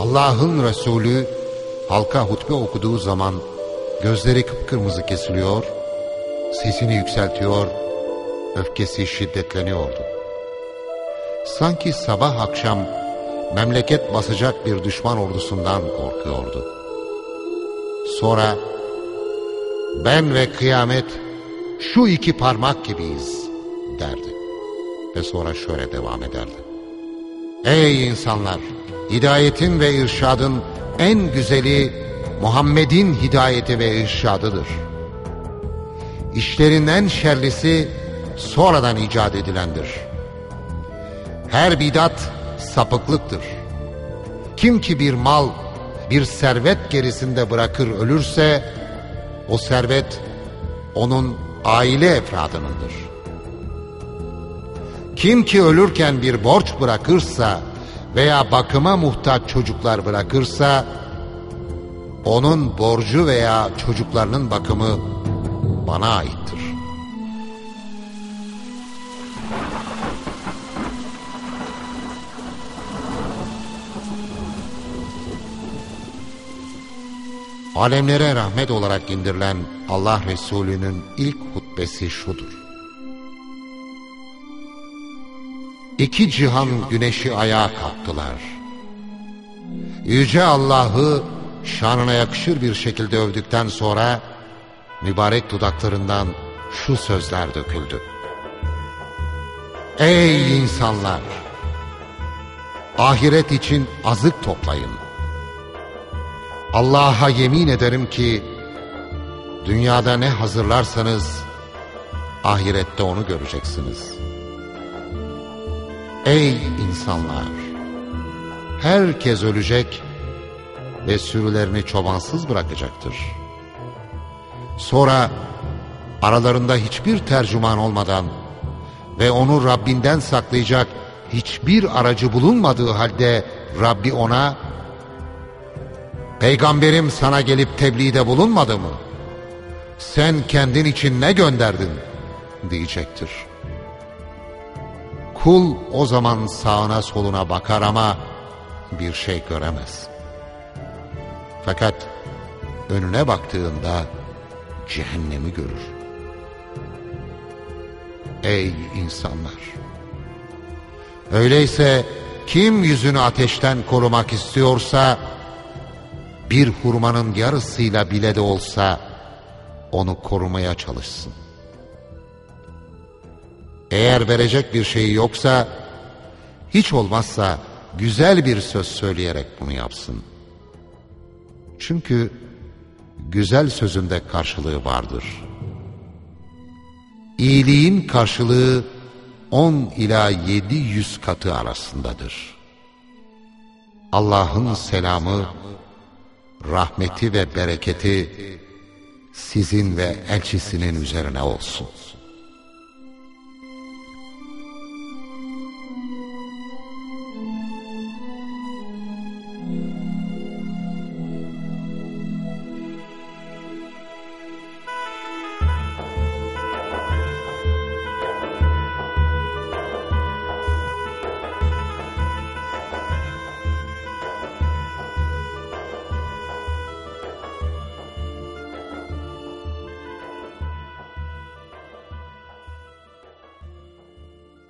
Allah'ın Resulü halka hutbe okuduğu zaman gözleri kıpkırmızı kesiliyor, sesini yükseltiyor, öfkesi şiddetleniyordu. Sanki sabah akşam memleket basacak bir düşman ordusundan korkuyordu. Sonra ben ve kıyamet şu iki parmak gibiyiz derdi. Ve sonra şöyle devam ederdi. Ey insanlar! Hidayetin ve irşadın en güzeli Muhammed'in hidayeti ve irşadıdır. İşlerin en şerlisi sonradan icat edilendir. Her bidat sapıklıktır. Kim ki bir mal, bir servet gerisinde bırakır ölürse, o servet onun aile efradınındır. Kim ki ölürken bir borç bırakırsa veya bakıma muhtaç çocuklar bırakırsa, onun borcu veya çocuklarının bakımı bana aittir. Alemlere rahmet olarak indirilen Allah Resulü'nün ilk hutbesi şudur. İki cihan güneşi ayağa kalktılar. Yüce Allah'ı şanına yakışır bir şekilde övdükten sonra mübarek dudaklarından şu sözler döküldü. Ey insanlar! Ahiret için azık toplayın. Allah'a yemin ederim ki dünyada ne hazırlarsanız ahirette onu göreceksiniz. Ey insanlar! Herkes ölecek ve sürülerini çobansız bırakacaktır. Sonra aralarında hiçbir tercüman olmadan ve onu Rabbinden saklayacak hiçbir aracı bulunmadığı halde Rabbi ona Peygamberim sana gelip tebliğde bulunmadı mı? Sen kendin için ne gönderdin? diyecektir. Kul o zaman sağına soluna bakar ama bir şey göremez. Fakat önüne baktığında cehennemi görür. Ey insanlar! Öyleyse kim yüzünü ateşten korumak istiyorsa bir hurmanın yarısıyla bile de olsa onu korumaya çalışsın. Eğer verecek bir şey yoksa hiç olmazsa güzel bir söz söyleyerek bunu yapsın. Çünkü güzel sözünde karşılığı vardır. İyiliğin karşılığı on ila yedi yüz katı arasındadır. Allah'ın selamı, rahmeti ve bereketi sizin ve elçisinin üzerine olsun.